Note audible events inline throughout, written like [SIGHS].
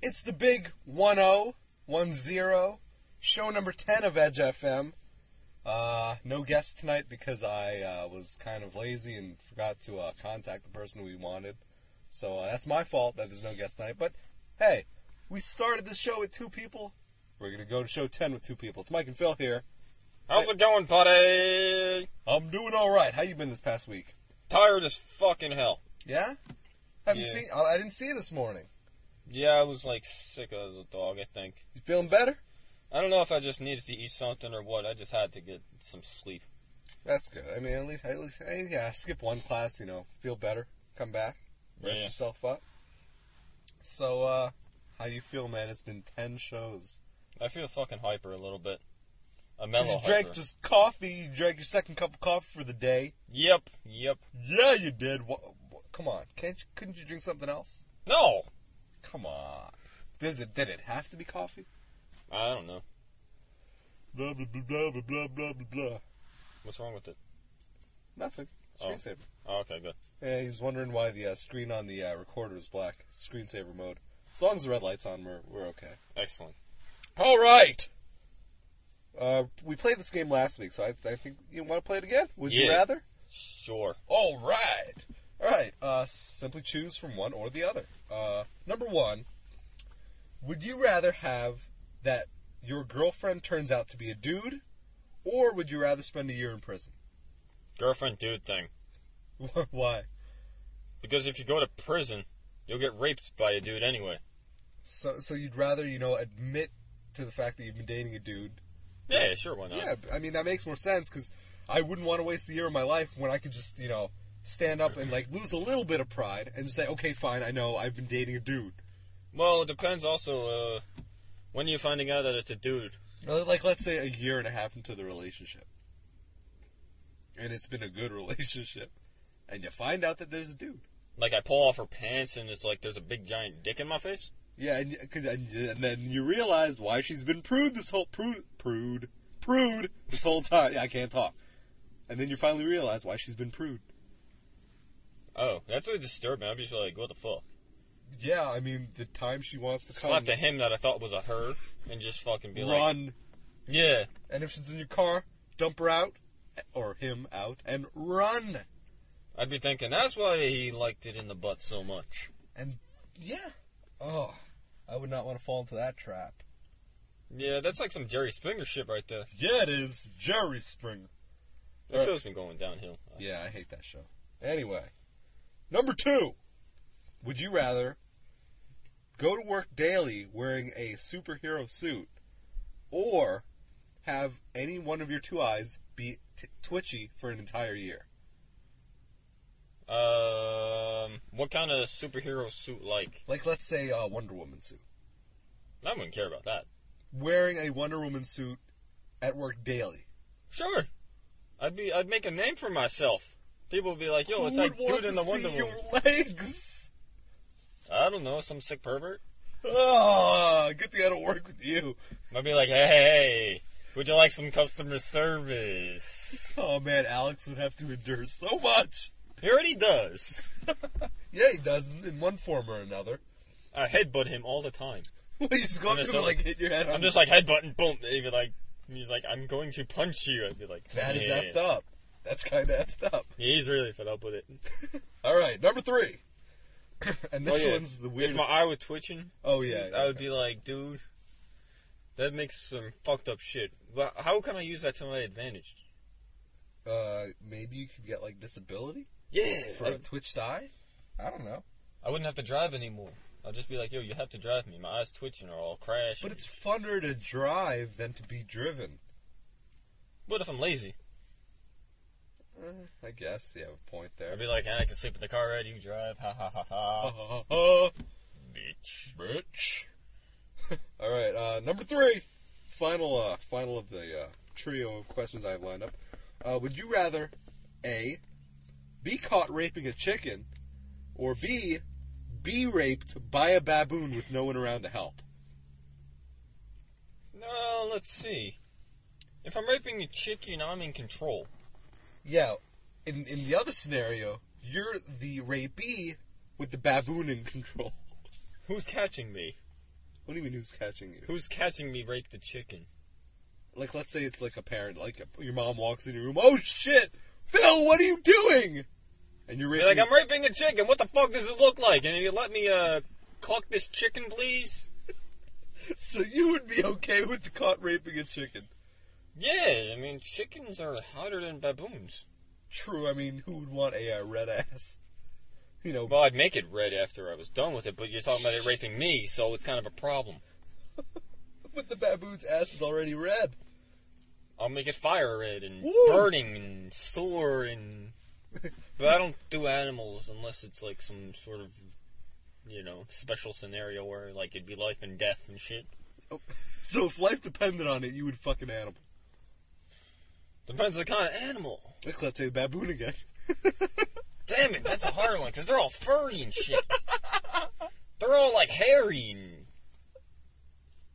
It's the big 1 1 0, show number 10 of Edge FM. Uh, no guest tonight because I uh, was kind of lazy and forgot to uh, contact the person we wanted. So uh, that's my fault that there's no guest tonight. But hey, we started this show with two people. We're going to go to show 10 with two people. It's Mike and Phil here. How's it going, buddy? I'm doing all right. How you been this past week? Tired as fucking hell. Yeah? Haven't Yeah. seen. I I didn't see you this morning. Yeah, I was like sick as a dog, I think. You feeling better? I don't know if I just needed to eat something or what. I just had to get some sleep. That's good. I mean, at least, at least, hey, yeah, skip one class, you know, feel better, come back, rest Yeah. yourself up. So, uh, how you feel, man? It's been ten shows. I feel fucking hyper a little bit. A mellow you drank hyper. just coffee. You drank your second cup of coffee for the day. Yep, yep. Yeah, you did. What, come on, can't you, couldn't you drink something else? No! Come on. Does it? Did it have to be coffee? I don't know. Blah blah blah blah blah blah blah blah. blah. What's wrong with it? Nothing. Oh. Screensaver. Oh, okay, good. Yeah, he was wondering why the uh, screen on the uh, recorder is black. Screensaver mode. As long as the red light's on, we're we're okay. Excellent. All right. Uh, we played this game last week, so I, I think you want to play it again. Would you rather? Sure. All right. Right. Uh, simply choose from one or the other. Uh, number one. Would you rather have that your girlfriend turns out to be a dude, or would you rather spend a year in prison? Girlfriend dude thing. [LAUGHS] Why? Because if you go to prison, you'll get raped by a dude anyway. So, so you'd rather you know admit to the fact that you've been dating a dude Yeah, sure, why not? Yeah, I mean that makes more sense because I wouldn't want to waste a year of my life when I could just you know stand up and like lose a little bit of pride and say, okay, fine, I know I've been dating a dude. Well, it depends also, uh, when you're finding out that it's a dude. Uh, Like let's say a year and a half into the relationship, and it's been a good [LAUGHS] relationship, and you find out that there's a dude. Like, I pull off her pants and it's like there's a big giant dick in my face? Yeah, and, cause, and, and then you realize why she's been prude this whole prude prude prude this whole time. Yeah, I can't talk. And then you finally realize why she's been prude. Oh, that's really disturbing. I'd just be like, what the fuck? Yeah, I mean the time she wants to come, Slap to him that I thought was a her and just fucking be like, run. yeah. And if she's in your car, dump her out, or him out, and run. I'd be thinking that's why he liked it in the butt so much. And yeah, oh, I would not want to fall into that trap. Yeah, that's like some Jerry Springer shit right there. Yeah, it is Jerry Springer. The show's been going downhill. Yeah, I hate that show. Anyway, number two, would you rather go to work daily wearing a superhero suit, or have any one of your two eyes be t- twitchy for an entire year? Um, what kind of superhero suit like? Like, let's say a Wonder Woman suit. I wouldn't care about that. Wearing a Wonder Woman suit at work daily. Sure, I'd be. I'd make a name for myself. People would be like, "Yo, it's Who like would want dude in the to Wonder see Woman." your legs. I don't know, some sick pervert. Oh, good thing I don't work with you. I'd be like, "Hey, would you like some customer service?" Oh man, Alex would have to endure so much. He already does. [LAUGHS] Yeah, he does in one form or another. I headbutt him all the time. [LAUGHS] Well, you just go up I'm to just him and so- like hit your head. I'm just like headbutting, boom. And He'd be like, he's like, I'm going to punch you. I'd be like, that is yeah. effed up. That's kind of effed up. Yeah, he's really fed up with it. [LAUGHS] All right, number three. and this Oh, yeah. one's the weirdest. If my eye was twitching, oh yeah, I would be like, dude, that makes some fucked up shit. But how can I use that to my advantage? Uh, maybe you could get like disability Yeah, for a twitched eye. I don't know, I wouldn't have to drive anymore. I'll just be like, yo, you have to drive me. My eyes twitching or I'll crash. but it's funner to drive than to be driven. What if I'm lazy? [LAUGHS] I guess you have a point there. I'd be like, I can sleep in the car ride, you drive. Ha ha ha ha. Uh, [LAUGHS] Bitch. bitch. [LAUGHS] All right, uh, number three, final, uh, final of the uh, trio of questions I have lined up. Uh, would you rather a be caught raping a chicken, or b be raped by a baboon with no one around to help? No, let's see. If I'm raping a chicken, I'm in control. Yeah, in in the other scenario, you're the rapee with the baboon in control. Who's catching me? What do you mean who's catching you? Who's catching me rape the chicken? Like, let's say it's like a parent, like your mom walks in your room. Oh shit, Phil, what are you doing? And you're You're like, I'm raping a chicken. What the fuck does it look like? And you let me uh cluck this chicken, please? [LAUGHS] so you would be okay with the caught raping a chicken? Yeah, I mean chickens are hotter than baboons. True. I mean, who would want a uh, red ass? [LAUGHS] You know, Well, I'd make it red after I was done with it, but you're talking about it raping me, so it's kind of a problem. [LAUGHS] but the baboon's ass is already red. I'll make it fire red and Woo! burning and sore and. [LAUGHS] But I don't do animals unless it's like some sort of, you know, special scenario where like it'd be life and death and shit. So if life depended on it, you would fuck an animal. Depends on the kind of animal. Like, let's say the baboon again. [LAUGHS] Damn it, that's a hard one because they're all furry and shit. They're all like hairy and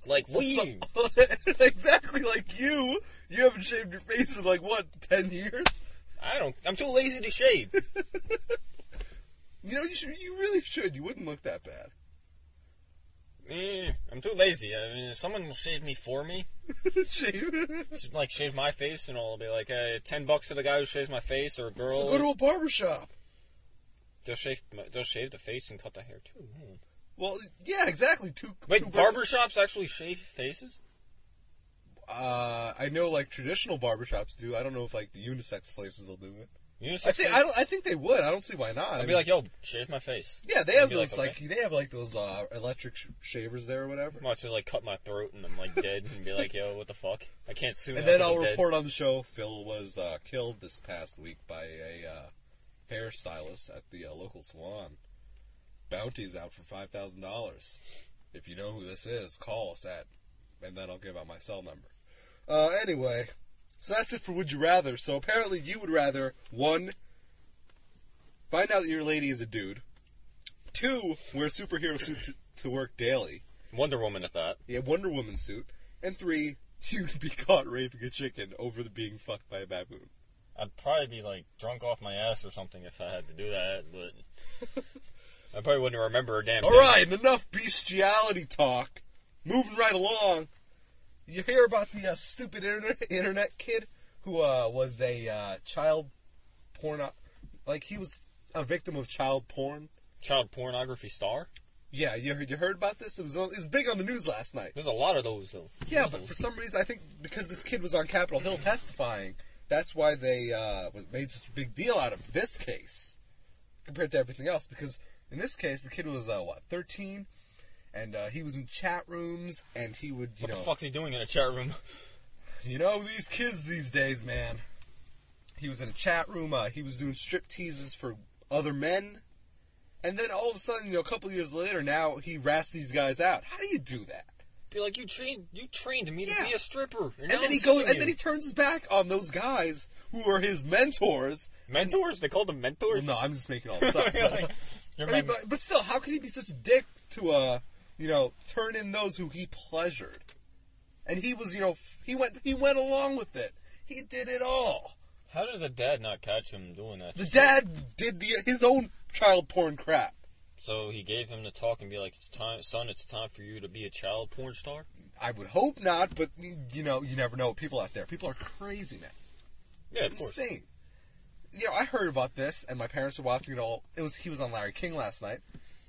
like weird. [LAUGHS] exactly like you. You haven't shaved your face in like what, ten years? I don't. I'm too lazy to shave. [LAUGHS] You know, you should. You really should. You wouldn't look that bad. Eh, I'm too lazy. I mean, if someone will shave me for me, [LAUGHS] Shave. just, like shave my face, and all, I'll be like, uh, ten bucks to the guy who shaves my face, or a girl. so go to a barber shop. They'll shave. my- They'll shave the face and cut the hair too. Hmm. Well, yeah, exactly. Two. Wait, birds- barber shops actually shave faces? Uh, I know like traditional barbershops do. I don't know if like the unisex places will do it. I think? I don't. I think they would. I don't see why not. I I'd be mean, like, yo, shave my face. yeah, they have I'd like, those like, okay. they have like those uh, electric sh- shavers there or whatever. Watch to like cut my throat and I'm like dead and be like, yo, what the fuck? I can't sue. And then I'll I'm dead. report on the show. Phil was uh, killed this past week by a uh, hairstylist at the uh, local salon. Bounty's out for five thousand dollars. If you know who this is, call us at, and then I'll give out my cell number. Uh, anyway, so that's it for Would You Rather. So apparently, you would rather one find out that your lady is a dude. Two, wear a superhero suit to, to work daily. Wonder Woman at that. Yeah, Wonder Woman suit. And three, you'd be caught raping a chicken over the being fucked by a baboon. I'd probably be like drunk off my ass or something if I had to do that, but I probably wouldn't remember a damn All thing. right, enough bestiality talk. Moving right along. You hear about the uh, stupid internet, [LAUGHS] internet kid who uh, was a uh, child porn, like he was a victim of child porn. Child pornography star? Yeah, you heard, you heard about this? It was on- it was big on the news last night. There's a lot of those though. Yeah, but for some reason, I think because this kid was on Capitol Hill testifying, that's why they uh, made such a big deal out of this case compared to everything else. Because in this case, the kid was uh, what 13, and uh, he was in chat rooms, and he would you What know the fuck's he doing in a chat room? [LAUGHS] you know these kids these days, man. He was in a chat room. Uh, he was doing strip teases for other men, and then all of a sudden, you know, a couple years later, now he rats these guys out. How do you do that? Be like, you trained, you trained me Yeah. to be a stripper, and, And then he goes, and then he turns his back on those guys who are his mentors. mentors. They called them mentors. Well, no, I'm just making all this up. [LAUGHS] Like, [LAUGHS] I mean, but, but still, how can he be such a dick to, uh, you know, turn in those who he pleasured? And he was, you know, he went, he went along with it. He did it all. How did the dad not catch him doing that? The shit? dad did the his own child porn crap. So he gave him the talk and be like, "It's time, son. It's time for you to be a child porn star." I would hope not, but you know, you never know. People out there, people are crazy, man. Yeah, of course. insane. You know, I heard about this, and my parents were watching it all. It was he was on Larry King last night.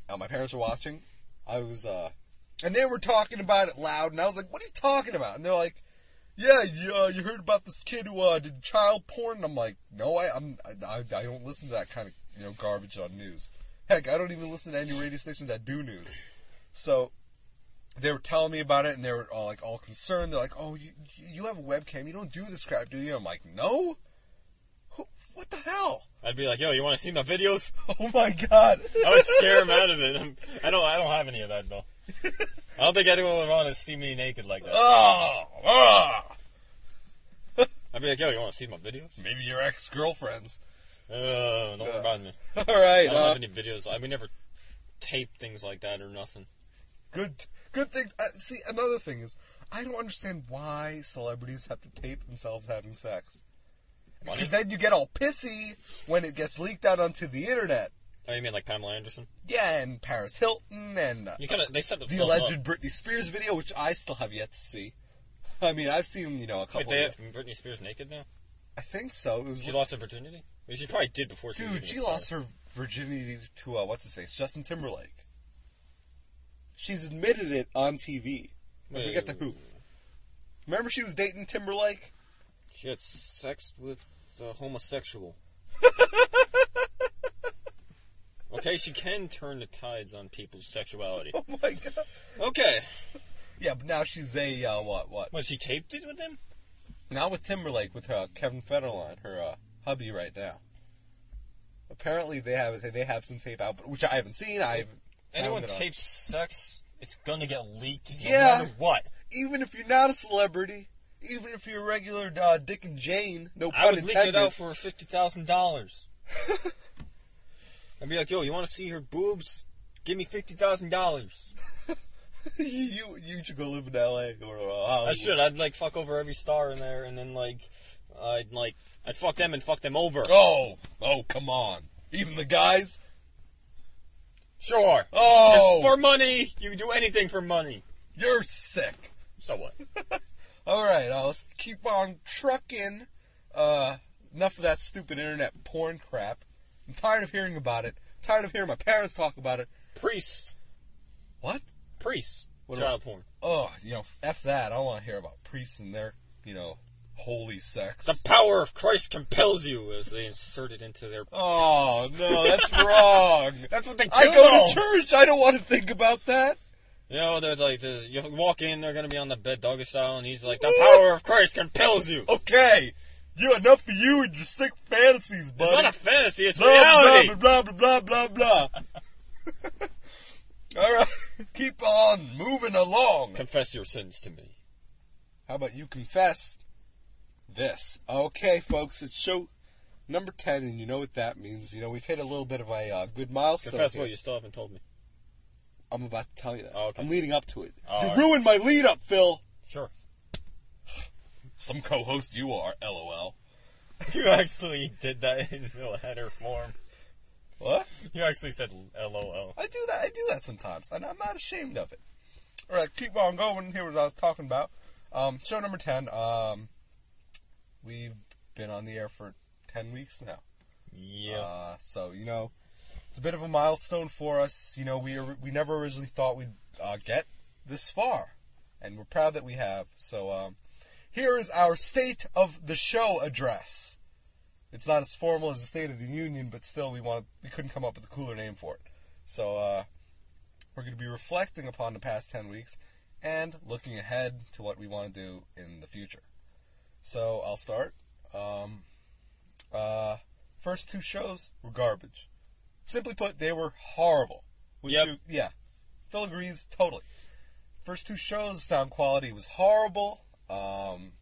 Uh, my parents were watching. I was, uh, and they were talking about it loud, and I was like, "What are you talking about?" And they're like, "Yeah, you, uh, you heard about this kid who uh, did child porn?" And I'm like, "No, I, I'm, I, I don't listen to that kind of you know garbage on news. Heck, I don't even listen to any radio stations that do news." So they were telling me about it, and they were all like all concerned. They're like, "Oh, you you have a webcam. You don't do this crap, do you?" I'm like, "No." What the hell? I'd be like, "Yo, you want to see my videos?" [LAUGHS] Oh my god! I would scare him out of it. I'm, I don't. I don't have any of that though. I don't think anyone would want to see me naked like that. oh, ah. [LAUGHS] I'd be like, "Yo, you want to see my videos?" maybe your ex girlfriends. Uh, don't Uh, remind me. [LAUGHS] All right. I don't Uh, have any videos. I would never tape things like that or nothing. good. Good thing. Uh, see, another thing is, I don't understand why celebrities have to tape themselves having sex. Because then you get all pissy when it gets leaked out onto the internet. Oh, you mean like Pamela Anderson? Yeah, and Paris Hilton, and uh, You kind of they set the themselves up. alleged Britney Spears video, which I still have yet to see. [LAUGHS] I mean, I've seen you know a Wait, couple. they of, have Britney Spears naked now? I think so. It was She lost her virginity. Well, she probably did before. She was dude. even She a star. lost her virginity to uh, what's his face, Justin Timberlake. She's admitted it on TV. I forget the who. Remember she was dating Timberlake? She had sex with homosexual. [LAUGHS] okay, she can turn the tides on people's sexuality. Oh my god. Okay. Yeah, but now she's a uh, what? What? Was she taped it with him? Now with Timberlake, with uh, Kevin Federline, her uh, hubby right now. Apparently they have they have some tape out, which I haven't seen. I haven't Anyone tapes sex, it's gonna get leaked. No Yeah. matter what. even if you're not a celebrity, even if you're a regular uh, Dick and Jane, no pun I would leak intended. it out for fifty thousand dollars. [LAUGHS] I'd be like, yo, you want to see her boobs? Give me fifty thousand dollars. you, [LAUGHS] you you should go live in L.A. or uh, Hollywood. I should. I'd like fuck over every star in there, and then like, I'd like, I'd fuck them and fuck them over. Oh, oh, come on! Even the guys. Sure. Oh, For money, you can do anything for money. you're sick. So what? [LAUGHS] All right, uh, let's keep on trucking. Uh, enough of that stupid internet porn crap. I'm tired of hearing about it. tired of hearing my parents talk about it. Priests. What? Priests. What Child porn. Oh, you know, f that. I don't want to hear about priests and their, you know, holy sex. The power of Christ compels you, as they insert it into their. Oh no, that's [LAUGHS] wrong. That's what they I go to church. I don't want to think about that. You know, they're like, the, you walk in, they're gonna be on the bed doggy style, and he's like, the power of Christ compels you. Okay, you enough for you and your sick fantasies, buddy. It's not a fantasy, it's blah, reality. blah blah blah blah blah blah. [LAUGHS] All right, keep on moving along. Confess your sins to me. How about you confess this? Okay, folks, it's show number ten, and you know what that means. You know we've hit a little bit of a uh, good milestone. Confess here. what you still haven't told me. I'm about to tell you that. Oh, okay. I'm leading up to it. All you right. ruined my lead up, Phil. Sure. [SIGHS] Some co-host you are, lol. [LAUGHS] You actually did that in [LAUGHS] the header form. What? You actually said LOL. I do that. I do that sometimes, and I'm not ashamed of it. All right, keep on going. Here was what I was talking about. Um, show number ten. Um, we've been on the air for ten weeks now. Yeah. Uh, so you know, it's a bit of a milestone for us. You know, we we never originally thought we'd uh, get this far, and we're proud that we have. So um, here is our state of the show address. It's not as formal as the State of the Union, but still, we want we couldn't come up with a cooler name for it. So uh, we're going to be reflecting upon the past ten weeks and looking ahead to what we want to do in the future. So I'll start. Um, uh, first two shows were garbage. Simply put, they were horrible. Would Yep. you- yeah. Phil agrees totally. First two shows, sound quality was horrible. Um,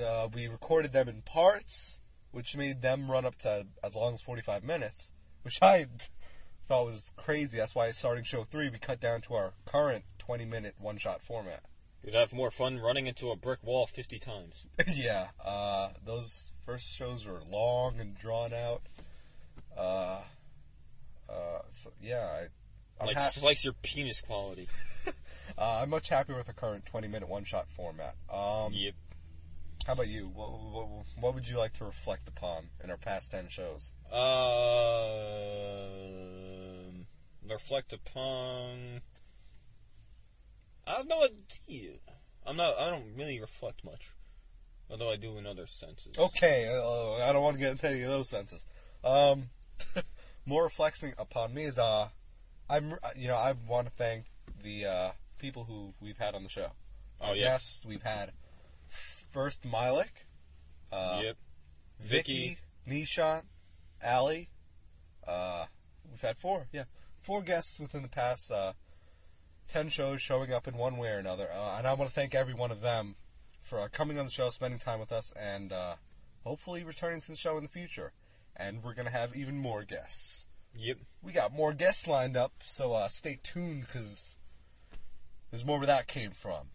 uh, we recorded them in parts, which made them run up to as long as 45 minutes, which [LAUGHS] I thought was crazy. That's why starting show three, we cut down to our current 20 minute one shot format. You'd have more fun running into a brick wall 50 times. [LAUGHS] yeah, uh, those first shows were long and drawn out. Uh, uh, so, yeah, I, I'm, like, hap- slice your penis quality. [LAUGHS] uh, I'm much happier with the current 20 minute one shot format. Um, Yep. How about you? What, what, what would you like to reflect upon in our past 10 shows? Um, reflect upon. I have no idea. I'm not. I don't really reflect much, although I do in other senses. Okay, uh, I don't want to get into any of those senses. Um, [LAUGHS] more reflecting upon me is uh, I'm you know I want to thank the uh, people who we've had on the show. Oh, yes. guests we've had first Milik, uh, yep. Vicky, Nishan, Ali. Uh, we've had four, yeah, four guests within the past uh, ten shows, showing up in one way or another. Uh, and I want to thank every one of them for uh, coming on the show, spending time with us, and uh, hopefully returning to the show in the future. And we're gonna have even more guests. Yep. We got more guests lined up, so uh, stay tuned because there's more where that came from.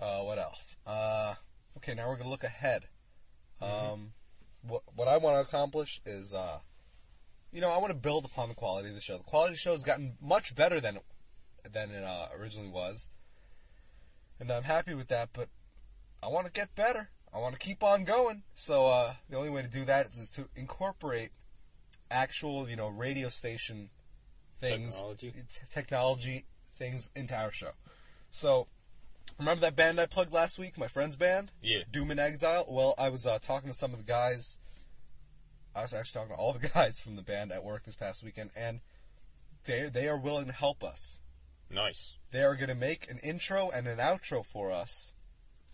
Uh, what else? Uh, okay, now we're gonna look ahead. Um, what what I want to accomplish is uh, you know, I want to build upon the quality of the show. The quality of the show has gotten much better than than it uh, originally was, and I'm happy with that. But I want to get better. I want to keep on going. So uh, the only way to do that is, is to incorporate actual, you know, radio station things, Technology. t- technology things into our show. So remember that band I plugged last week, my friend's band, Yeah. Doom and Exile. Well, I was uh, talking to some of the guys. I was actually talking to all the [LAUGHS] guys from the band at work this past weekend, and they they are willing to help us. Nice. They are going to make an intro and an outro for us,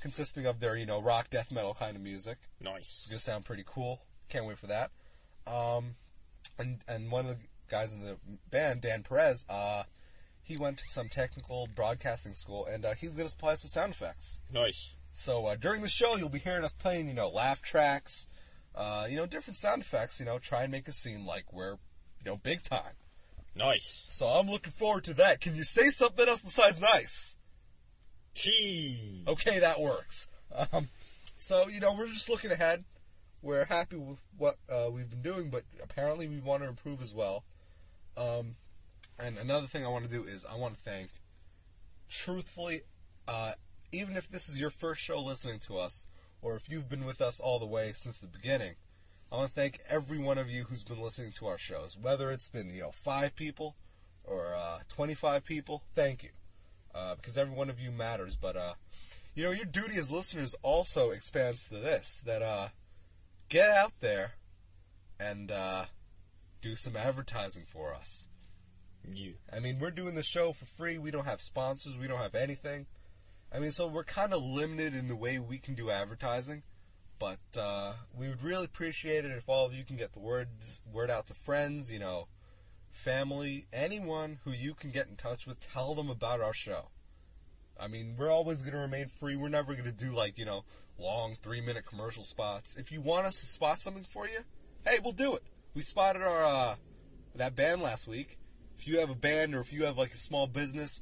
consisting of their you know rock, death metal kind of music. Nice. It's gonna sound pretty cool. Can't wait for that. Um, and and one of the guys in the band, Dan Perez, uh, he went to some technical broadcasting school, and uh, he's gonna supply us some sound effects. Nice. So uh, during the show, you'll be hearing us playing, you know, laugh tracks, uh, you know, different sound effects. You know, try and make it seem like we're, you know, big time. Nice. So I'm looking forward to that. Can you say something else besides nice? Cheese. Okay, that works. Um, so you know, we're just looking ahead. We're happy with what uh, we've been doing, but apparently we want to improve as well. Um, and another thing I want to do is I want to thank, truthfully, uh, even if this is your first show listening to us, or if you've been with us all the way since the beginning, I want to thank every one of you who's been listening to our shows. Whether it's been you know five people or uh, twenty-five people, thank you, uh, because every one of you matters. But uh, you know, your duty as listeners also expands to this: that uh, get out there and uh, do some advertising for us. You. I mean, we're doing the show for free. We don't have sponsors. We don't have anything. I mean, so we're kind of limited in the way we can do advertising. But uh, we would really appreciate it if all of you can get the word word out to friends, you know, family, anyone who you can get in touch with. Tell them about our show. I mean, we're always going to remain free. We're never going to do like you know long three minute commercial spots. If you want us to spot something for you, hey, we'll do it. We spotted our uh, that band last week. If you have a band or if you have like a small business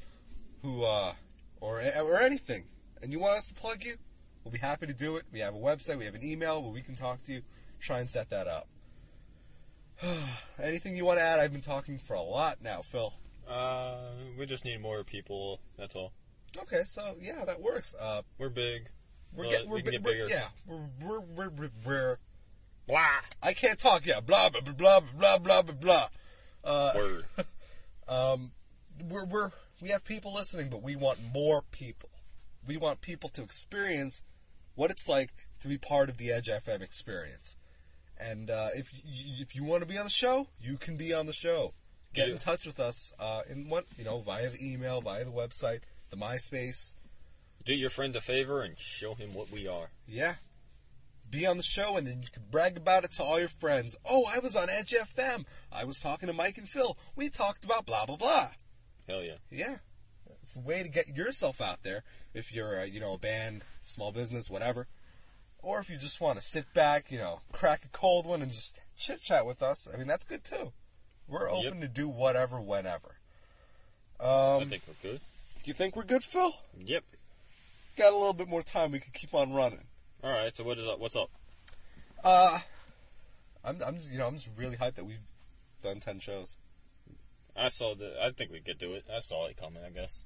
who uh, or or anything, and you want us to plug you, we'll be happy to do it. We have a website, we have an email where we can talk to you. Try and set that up. [SIGHS] Anything you want to add? I've been talking for a lot now, Phil. Uh, we just need more people. That's all. Okay, so yeah, that works. Uh, we're big. We're, well, we're we big, get we're, bigger. yeah, we're we're, we're we're blah. I can't talk. Yeah, blah blah blah blah blah blah blah. Uh, Word. [LAUGHS] um, we're we're we have people listening, but we want more people. We want people to experience what it's like to be part of the Edge FM experience. And uh, if you, if you want to be on the show, you can be on the show. Get in touch with us uh, in what you know via the email, via the website, the MySpace. Do your friend a favor and show him what we are. Yeah. Be on the show and then you can brag about it to all your friends. Oh, I was on Edge FM. I was talking to Mike and Phil. We talked about blah blah blah. Hell yeah. Yeah. It's the way to get yourself out there if you're a, you know, a band, small business, whatever. Or if you just want to sit back, you know, crack a cold one and just chit chat with us. I mean, that's good too. We're Yep. open to do whatever whenever. I Um, think we're good. you think we're good, Phil? Yep. Got a little bit more time. We could keep on running. All right. So what is up? What's up? Uh, I'm, I'm, just, you know, I'm just really hyped that we've done ten shows. I saw the. I think we could do it. I saw it coming. I guess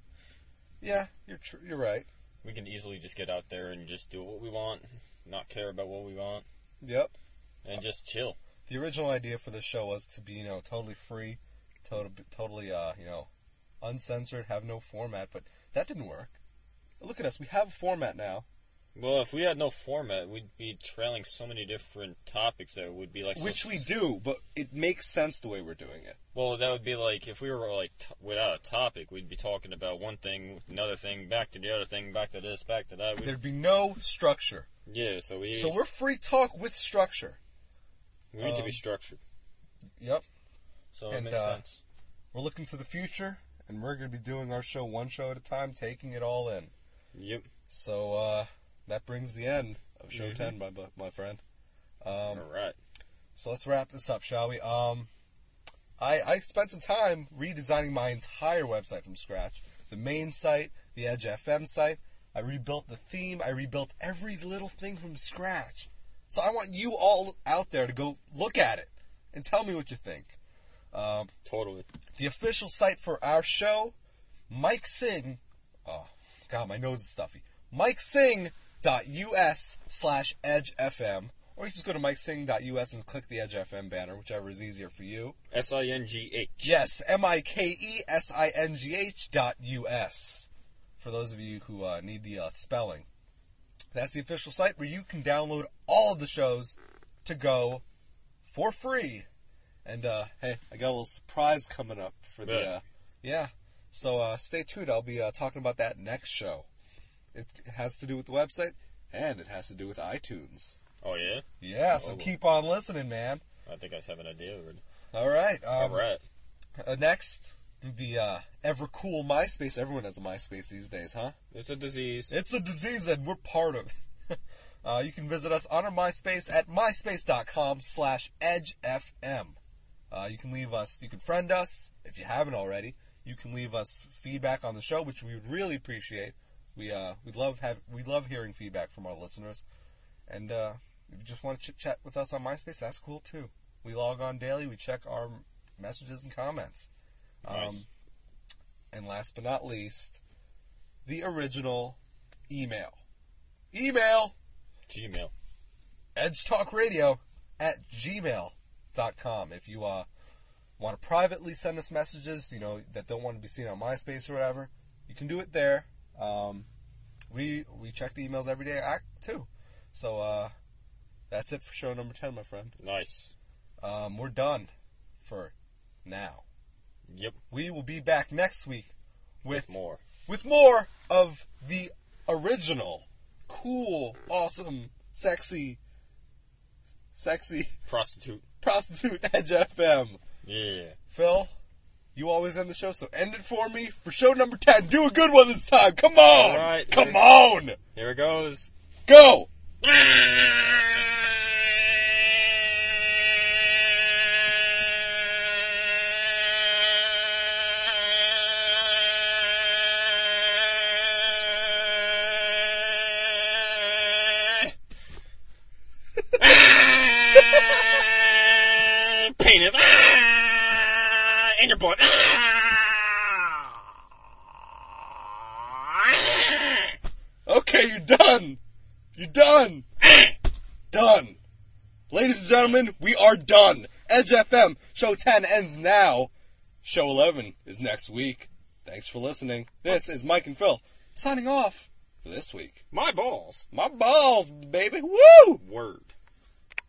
Yeah, you're tr- you're right. We can easily just get out there and just do what we want, not care about what we want, Yep. and just chill. The original idea for this show was to be, you know, totally free, total, totally, uh, you know, uncensored, have no format, but that didn't work. Look at us, we have a format now, Well, if we had no format, we'd be trailing so many different topics that it would be like. which we do, but it makes sense the way we're doing it. Well, that would be like if we were like t- without a topic, we'd be talking about one thing, another thing, back to the other thing, back to this, back to that. We'd, There'd be no structure. yeah, so we So we're free talk with structure. we need to be um, structured. Yep. So it makes uh, sense. We're looking to the future, and we're going to be doing our show one show at a time, taking it all in. Yep. So, uh, that brings the end of show Mhm. 10, my, my friend. Um, All right. So let's wrap this up, shall we? Um, I I spent some time redesigning my entire website from scratch. The main site, the Edge FM site. I rebuilt the theme. I rebuilt every little thing from scratch. So I want you all out there to go look at it and tell me what you think. Um, Totally. the official site for our show, Mike Singh. Oh, God, my nose is stuffy. MikeSingh.us slash Edge FM. Or you can just go to MikeSingh.us and click the Edge FM banner, whichever is easier for you. S I N G H. Yes, M I K E S I N G H dot U S. For those of you who uh, need the uh, spelling. That's the official site where you can download all of the shows to go for free. And uh, hey, I got a little surprise coming up for the uh, yeah. So uh, stay tuned. I'll be uh, talking about that next show. It has to do with the website and it has to do with iTunes. Oh yeah. Yeah, so Oh. keep on listening, man. I think I have an idea already. All right. Um, All right. Uh, next, the uh, ever cool MySpace. Everyone has a MySpace these days, huh? It's a disease. It's a disease and we're part of it. [LAUGHS] uh, you can visit us on our MySpace at myspace.com slash edgefm. Uh, you can leave us, you can friend us if you haven't already. You can leave us feedback on the show, which we would really appreciate. We uh, we love have we love hearing feedback from our listeners, and uh, if you just want to chit chat with us on MySpace, that's cool too. We log on daily. We check our messages and comments. Nice. Um, and last but not least, the original email. Email Gmail. edgetalkradio at gmail.com. If you uh, want to privately send us messages, you know, that don't want to be seen on MySpace or whatever, you can do it there. Um, we we check the emails every day act too. So uh, that's it for show number 10, my friend. Nice. Um, we're done for now. Yep. We will be back next week with More. with more of the original, cool, awesome, sexy, sexy Prostitute. [LAUGHS] prostitute Edge FM. Yeah. Phil, you always end the show, so end it for me for show number 10. Do a good one this time. Come on. All right. Come on. Here it goes. Go. [LAUGHS] Your butt. Okay, you're done. You're done. done. Ladies and gentlemen, we are done. Edge FM, show 10 ends now. Show 11 is next week. Thanks for listening. This is Mike and Phil signing off for this week. My balls. My balls, baby. Woo! Word.